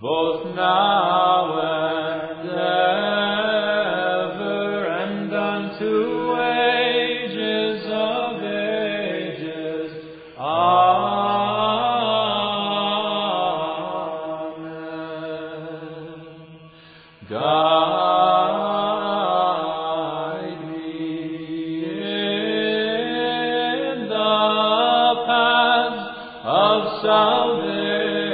both now and ever, and unto ages of ages. Amen. Guide me in the paths of salvation.